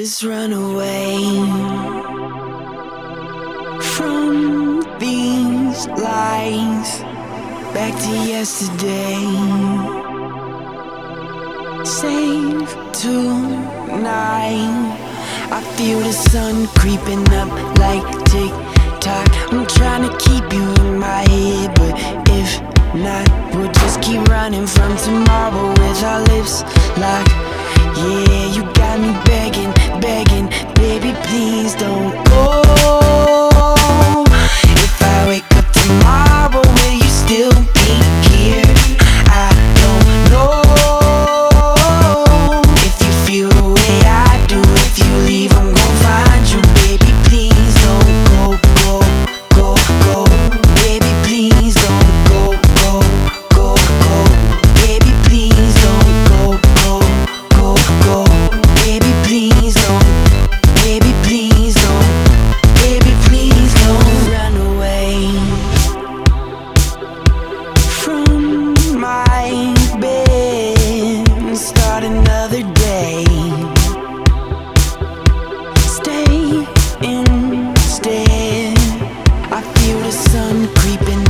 Let's run away from these lies back to yesterday. Save tonight. I feel the sun creeping up like tick tock. I'm trying to keep you in my head, but if not, we'll just keep running from tomorrow with our lips locked. Yeah, you got me begging, begging, baby, please don't sun creeping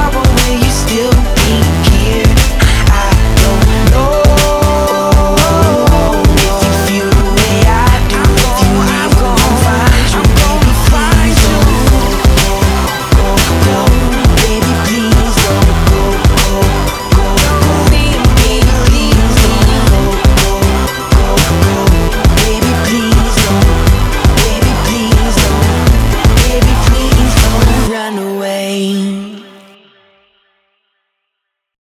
you still be?